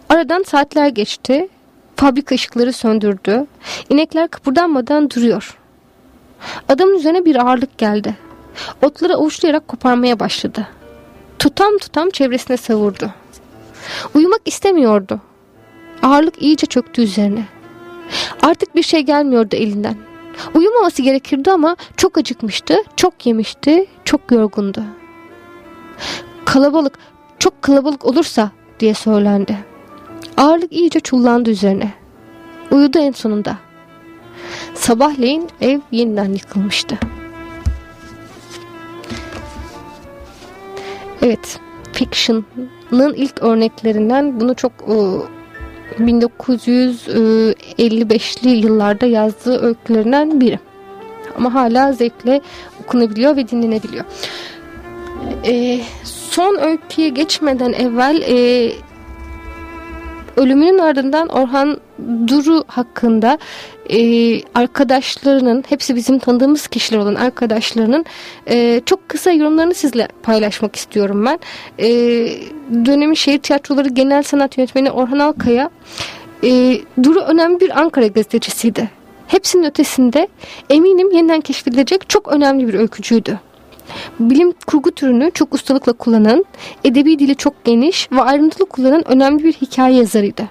Aradan saatler geçti. Fabrika ışıkları söndürdü. İnekler kıpırdanmadan duruyor. Adamın üzerine bir ağırlık geldi. Otları avuçlayarak koparmaya başladı. Tutam tutam çevresine savurdu. Uyumak istemiyordu. Ağırlık iyice çöktü üzerine. Artık bir şey gelmiyordu elinden. Uyumaması gerekirdi ama çok acıkmıştı, çok yemişti, çok yorgundu. Kalabalık, çok kalabalık olursa diye söylendi. Ağırlık iyice çullandı üzerine. Uyudu en sonunda. Sabahleyin ev yeniden yıkılmıştı. Evet, fiction'ın ilk örneklerinden bunu çok e, 1955'li yıllarda yazdığı öykülerinden biri. Ama hala zevkle okunabiliyor ve dinlenebiliyor. E, son öyküye geçmeden evvel e, ölümünün ardından Orhan Duru hakkında e, arkadaşlarının hepsi bizim tanıdığımız kişiler olan arkadaşlarının e, çok kısa yorumlarını sizle paylaşmak istiyorum ben. E, dönemin şehir tiyatroları genel sanat yönetmeni Orhan Alkaya e, Duru önemli bir Ankara gazetecisiydi. Hepsinin ötesinde eminim yeniden keşfedilecek çok önemli bir öykücüydü. Bilim kurgu türünü çok ustalıkla kullanan, edebi dili çok geniş ve ayrıntılı kullanan önemli bir hikaye yazarıydı.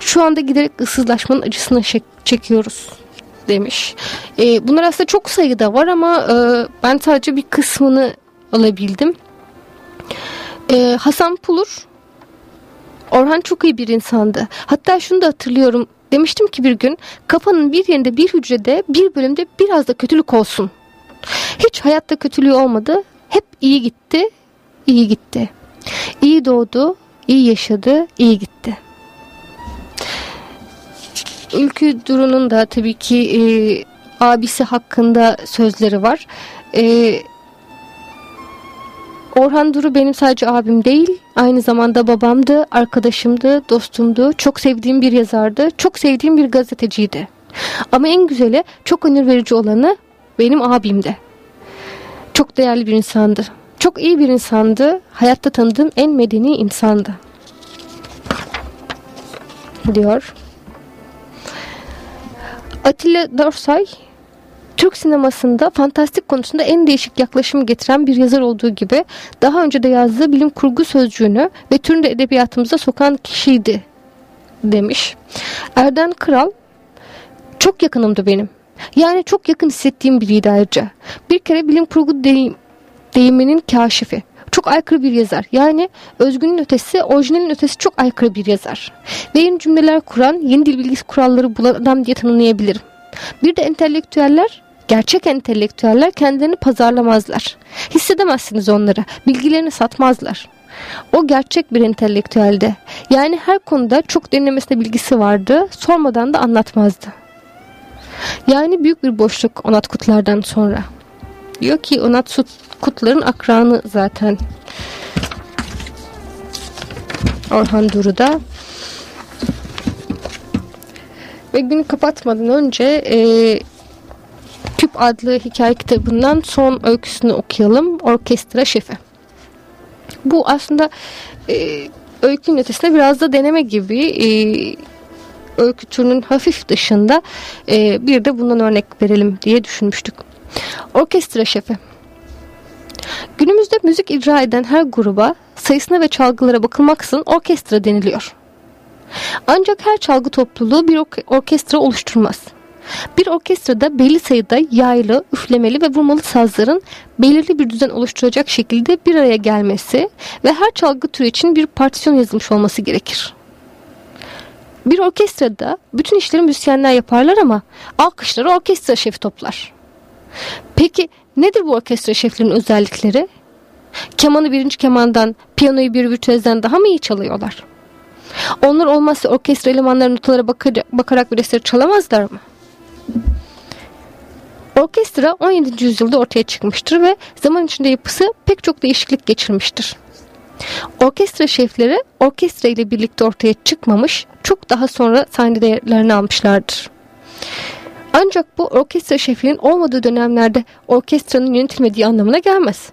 Şu anda giderek ıssızlaşmanın acısını çekiyoruz demiş. E, bunlar aslında çok sayıda var ama e, ben sadece bir kısmını alabildim. E, Hasan Pulur Orhan çok iyi bir insandı. Hatta şunu da hatırlıyorum. Demiştim ki bir gün kafanın bir yerinde bir hücrede bir bölümde biraz da kötülük olsun. Hiç hayatta kötülüğü olmadı. Hep iyi gitti, iyi gitti. İyi doğdu, iyi yaşadı, iyi gitti. Ülkü Duru'nun da tabii ki e, abisi hakkında sözleri var. E, Orhan Duru benim sadece abim değil, aynı zamanda babamdı, arkadaşımdı, dostumdu, çok sevdiğim bir yazardı, çok sevdiğim bir gazeteciydi. Ama en güzeli, çok onur verici olanı benim abimdi. Çok değerli bir insandı. Çok iyi bir insandı. Hayatta tanıdığım en medeni insandı. Diyor. Atilla Dorsay Türk sinemasında fantastik konusunda en değişik yaklaşımı getiren bir yazar olduğu gibi daha önce de yazdığı bilim kurgu sözcüğünü ve türünü de edebiyatımıza sokan kişiydi demiş. Erden Kral çok yakınımdı benim. Yani çok yakın hissettiğim biriydi ayrıca. Bir kere bilim kurgu deyim, deyiminin kaşifi. Çok aykırı bir yazar. Yani özgünün ötesi, orijinalin ötesi çok aykırı bir yazar. Ve yeni cümleler kuran, yeni dil bilgisi kuralları bulan adam diye tanımlayabilirim. Bir de entelektüeller Gerçek entelektüeller kendilerini pazarlamazlar. Hissedemezsiniz onları. Bilgilerini satmazlar. O gerçek bir entelektüelde. Yani her konuda çok derinlemesine bilgisi vardı. Sormadan da anlatmazdı. Yani büyük bir boşluk Onat Kutlar'dan sonra. Diyor ki Onat Kutlar'ın akranı zaten. Orhan Duru'da. Ve günü kapatmadan önce e, Küp adlı hikaye kitabından son öyküsünü okuyalım. Orkestra Şefi. Bu aslında e, öykünün ötesinde biraz da deneme gibi e, öykü türünün hafif dışında e, bir de bundan örnek verelim diye düşünmüştük. Orkestra şefi. Günümüzde müzik icra eden her gruba sayısına ve çalgılara bakılmaksızın orkestra deniliyor. Ancak her çalgı topluluğu bir orkestra oluşturmaz. Bir orkestrada belli sayıda yaylı, üflemeli ve vurmalı sazların belirli bir düzen oluşturacak şekilde bir araya gelmesi ve her çalgı türü için bir partisyon yazılmış olması gerekir. Bir orkestrada bütün işleri müzisyenler yaparlar ama alkışları orkestra şefi toplar. Peki nedir bu orkestra şeflerinin özellikleri? Kemanı birinci kemandan, piyanoyu bir virtüözden daha mı iyi çalıyorlar? Onlar olmazsa orkestra elemanları notalara bakarak, bakarak bir eser çalamazlar mı? Orkestra 17. yüzyılda ortaya çıkmıştır ve zaman içinde yapısı pek çok değişiklik geçirmiştir. Orkestra şefleri orkestra ile birlikte ortaya çıkmamış, çok daha sonra sahnede yerlerini almışlardır. Ancak bu orkestra şefinin olmadığı dönemlerde orkestranın yönetilmediği anlamına gelmez.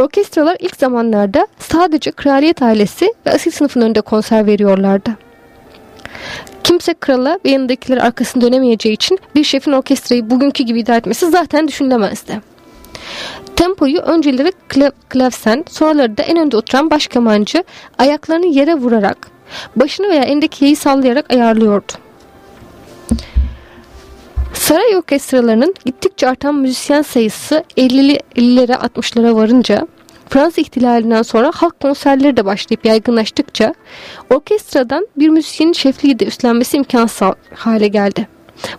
Orkestralar ilk zamanlarda sadece kraliyet ailesi ve asil sınıfın önünde konser veriyorlardı. Kimse krala ve yanındakiler arkasını dönemeyeceği için bir şefin orkestrayı bugünkü gibi idare etmesi zaten düşünülemezdi. Tempoyu önceleri klav klavsen, sonraları da en önde oturan baş kemancı ayaklarını yere vurarak, başını veya elindeki yayı sallayarak ayarlıyordu. Saray orkestralarının gittikçe artan müzisyen sayısı 50'li 50'lere 60'lara varınca Fransız ihtilalinden sonra halk konserleri de başlayıp yaygınlaştıkça orkestradan bir müzisyenin şefliği de üstlenmesi imkansız hale geldi.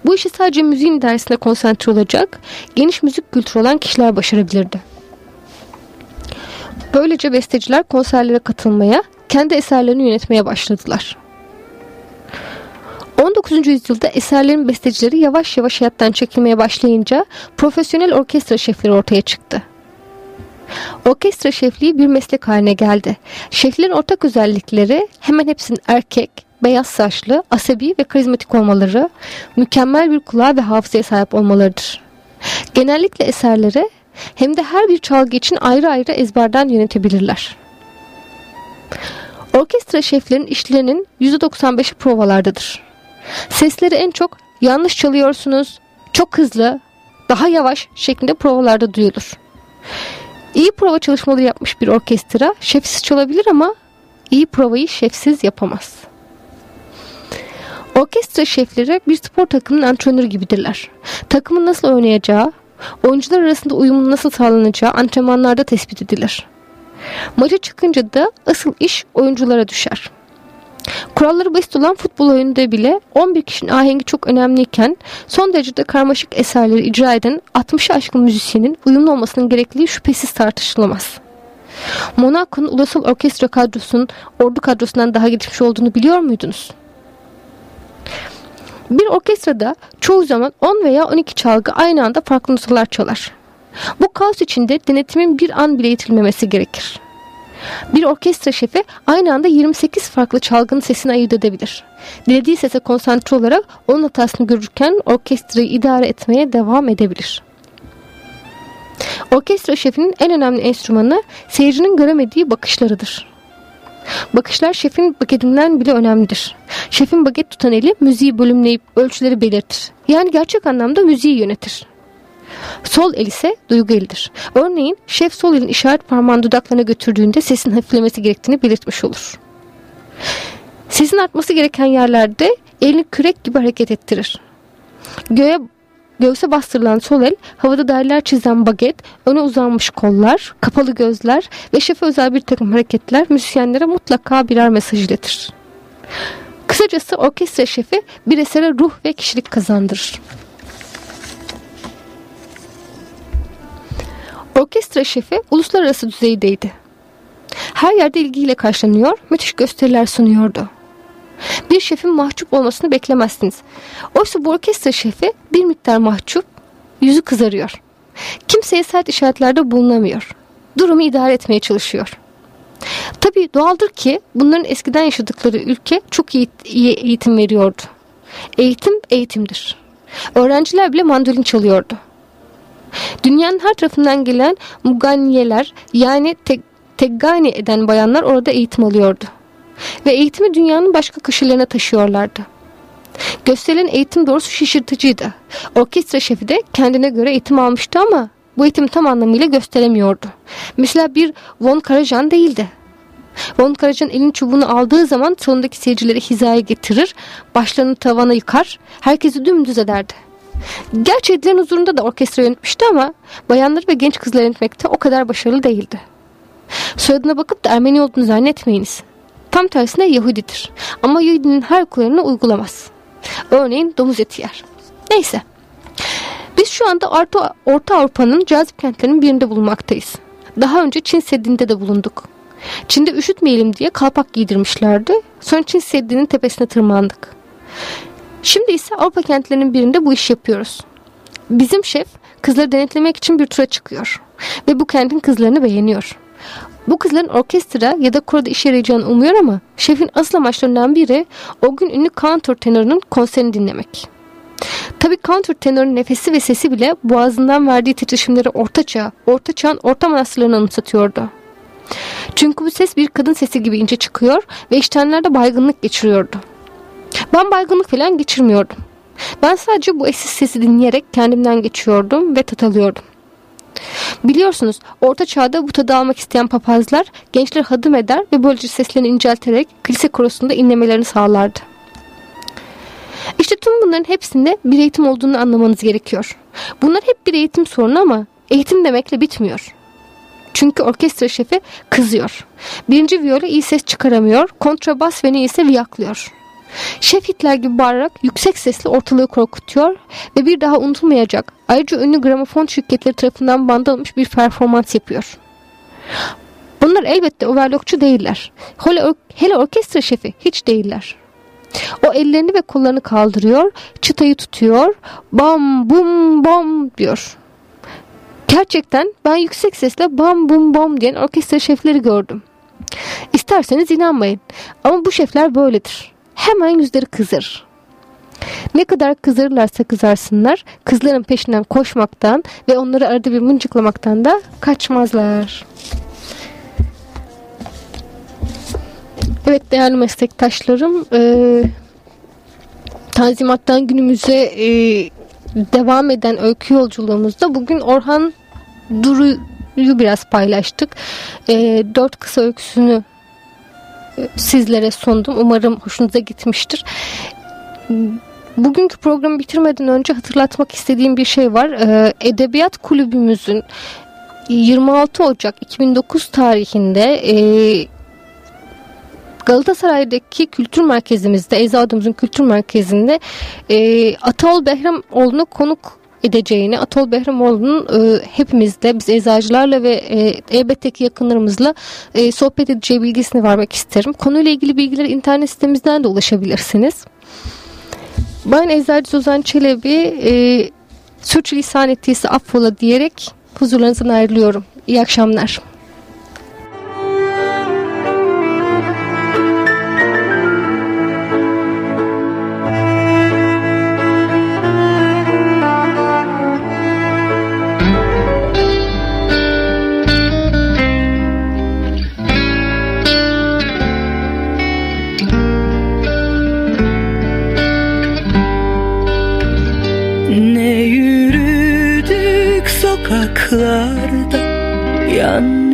Bu işi sadece müziğin dersine konsantre olacak, geniş müzik kültürü olan kişiler başarabilirdi. Böylece besteciler konserlere katılmaya, kendi eserlerini yönetmeye başladılar. 19. yüzyılda eserlerin bestecileri yavaş yavaş hayattan çekilmeye başlayınca profesyonel orkestra şefleri ortaya çıktı. Orkestra şefliği bir meslek haline geldi. Şeflerin ortak özellikleri hemen hepsinin erkek, beyaz saçlı, asabi ve karizmatik olmaları, mükemmel bir kulağa ve hafızaya sahip olmalarıdır. Genellikle eserleri hem de her bir çalgı için ayrı ayrı ezberden yönetebilirler. Orkestra şeflerinin işlerinin %95'i provalardadır. Sesleri en çok yanlış çalıyorsunuz, çok hızlı, daha yavaş şeklinde provalarda duyulur. İyi prova çalışmaları yapmış bir orkestra şefsiz çalabilir ama iyi provayı şefsiz yapamaz. Orkestra şefleri bir spor takımının antrenörü gibidirler. Takımın nasıl oynayacağı, oyuncular arasında uyumun nasıl sağlanacağı antrenmanlarda tespit edilir. Maça çıkınca da asıl iş oyunculara düşer. Kuralları basit olan futbol oyununda bile 11 kişinin ahengi çok önemliyken son derecede karmaşık eserleri icra eden 60'ı aşkın müzisyenin uyumlu olmasının gerekliliği şüphesiz tartışılamaz. Monaco'nun ulusal orkestra kadrosunun ordu kadrosundan daha gelişmiş olduğunu biliyor muydunuz? Bir orkestrada çoğu zaman 10 veya 12 çalgı aynı anda farklı notalar çalar. Bu kaos içinde denetimin bir an bile yitilmemesi gerekir. Bir orkestra şefi aynı anda 28 farklı çalgının sesini ayırt edebilir. Dilediği sese konsantre olarak onun hatasını görürken orkestrayı idare etmeye devam edebilir. Orkestra şefinin en önemli enstrümanı seyircinin göremediği bakışlarıdır. Bakışlar şefin bagetinden bile önemlidir. Şefin baget tutan eli müziği bölümleyip ölçüleri belirtir. Yani gerçek anlamda müziği yönetir. Sol el ise duygu elidir. Örneğin şef sol elin işaret parmağını dudaklarına götürdüğünde sesin hafiflemesi gerektiğini belirtmiş olur. Sesin artması gereken yerlerde elini kürek gibi hareket ettirir. Göğe Göğse bastırılan sol el, havada daireler çizen baget, öne uzanmış kollar, kapalı gözler ve şefe özel bir takım hareketler müzisyenlere mutlaka birer mesaj iletir. Kısacası orkestra şefi bir esere ruh ve kişilik kazandırır. Orkestra şefi uluslararası düzeydeydi. Her yerde ilgiyle karşılanıyor, müthiş gösteriler sunuyordu. Bir şefin mahcup olmasını beklemezsiniz. Oysa bu orkestra şefi bir miktar mahcup, yüzü kızarıyor. Kimseye sert işaretlerde bulunamıyor. Durumu idare etmeye çalışıyor. Tabii doğaldır ki bunların eskiden yaşadıkları ülke çok iyi, iyi eğitim veriyordu. Eğitim eğitimdir. Öğrenciler bile mandolin çalıyordu. Dünyanın her tarafından gelen muganiyeler yani te teggani eden bayanlar orada eğitim alıyordu. Ve eğitimi dünyanın başka köşelerine taşıyorlardı. Gösterilen eğitim doğrusu şaşırtıcıydı. Orkestra şefi de kendine göre eğitim almıştı ama bu eğitim tam anlamıyla gösteremiyordu. Mesela bir Von Karajan değildi. Von Karajan elin çubuğunu aldığı zaman sonundaki seyircileri hizaya getirir, başlarını tavana yıkar, herkesi dümdüz ederdi. Gerçi edilen huzurunda da orkestra yönetmişti ama bayanları ve genç kızları yönetmekte o kadar başarılı değildi. Soyadına bakıp da Ermeni olduğunu zannetmeyiniz. Tam tersine Yahudidir. Ama Yahudinin her kuralını uygulamaz. Örneğin domuz eti yer. Neyse. Biz şu anda Orta, Orta Avrupa'nın cazip kentlerinin birinde bulunmaktayız. Daha önce Çin Seddi'nde de bulunduk. Çin'de üşütmeyelim diye kalpak giydirmişlerdi. Sonra Çin Seddi'nin tepesine tırmandık. Şimdi ise Avrupa kentlerinin birinde bu iş yapıyoruz. Bizim şef kızları denetlemek için bir tura çıkıyor. Ve bu kentin kızlarını beğeniyor. Bu kızların orkestra ya da koroda işe yarayacağını umuyor ama şefin asıl amaçlarından biri o gün ünlü counter tenorun konserini dinlemek. Tabi counter tenorun nefesi ve sesi bile boğazından verdiği titreşimleri orta çağ, orta çağın orta manastırlarını anımsatıyordu. Çünkü bu ses bir kadın sesi gibi ince çıkıyor ve iştenlerde baygınlık geçiriyordu. Ben baygınlık falan geçirmiyordum. Ben sadece bu eşsiz sesi dinleyerek kendimden geçiyordum ve tat alıyordum. Biliyorsunuz orta çağda bu tadı almak isteyen papazlar gençler hadım eder ve böylece seslerini incelterek kilise korosunda inlemelerini sağlardı. İşte tüm bunların hepsinde bir eğitim olduğunu anlamanız gerekiyor. Bunlar hep bir eğitim sorunu ama eğitim demekle bitmiyor. Çünkü orkestra şefi kızıyor. Birinci viola iyi ses çıkaramıyor, kontrabas ve neyse viyaklıyor. Şef Hitler gibi bağırarak yüksek sesle ortalığı korkutuyor ve bir daha unutulmayacak ayrıca ünlü gramofon şirketleri tarafından band alınmış bir performans yapıyor. Bunlar elbette overlockçu değiller. Hele, hele orkestra şefi hiç değiller. O ellerini ve kollarını kaldırıyor, çıtayı tutuyor, bam bum bam diyor. Gerçekten ben yüksek sesle bam bum bom diyen orkestra şefleri gördüm. İsterseniz inanmayın ama bu şefler böyledir. Hemen yüzleri kızır. Ne kadar kızarırlarsa kızarsınlar kızların peşinden koşmaktan ve onları arada bir mıncıklamaktan da kaçmazlar. Evet değerli meslektaşlarım e, Tanzimat'tan günümüze e, devam eden öykü yolculuğumuzda bugün Orhan Duru'yu biraz paylaştık. E, dört kısa öyküsünü sizlere sundum. Umarım hoşunuza gitmiştir. Bugünkü programı bitirmeden önce hatırlatmak istediğim bir şey var. E, Edebiyat Kulübümüzün 26 Ocak 2009 tarihinde e, Galatasaray'daki kültür merkezimizde, Eczacımızın kültür merkezinde e, Ataol Behramoğlu'nu konuk edeceğini, Atol Behramoğlu'nun e, hepimizle, biz eczacılarla ve e, elbette ki yakınlarımızla e, sohbet edeceği bilgisini vermek isterim. Konuyla ilgili bilgileri internet sitemizden de ulaşabilirsiniz. Ben Eczacı Suzan Çelebi e, sürçülisan ettiyse affola diyerek huzurlarınızdan ayrılıyorum. İyi akşamlar.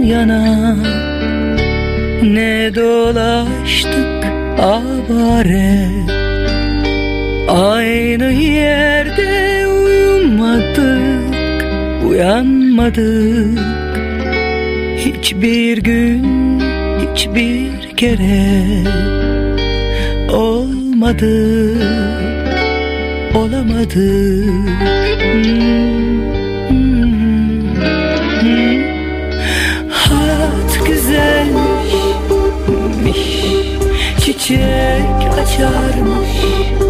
Yana. Ne dolaştık avare Aynı yerde uyumadık Uyanmadık. Hiçbir gün hiçbir kere Olmadı Olamadı. Hmm. Çiçek açarmış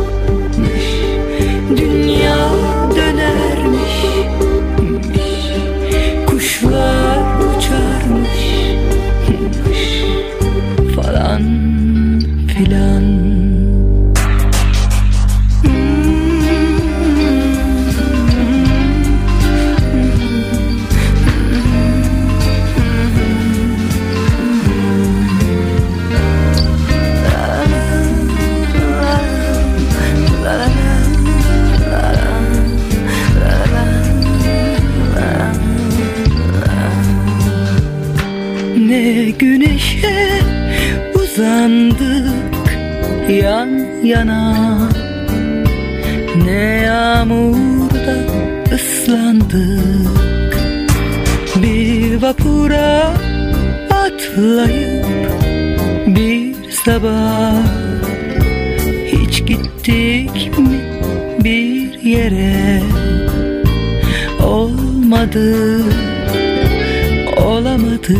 yana. Ne yağmurda ıslandık. Bir vapura atlayıp bir sabah Hiç gittik mi bir yere? Olmadı, olamadı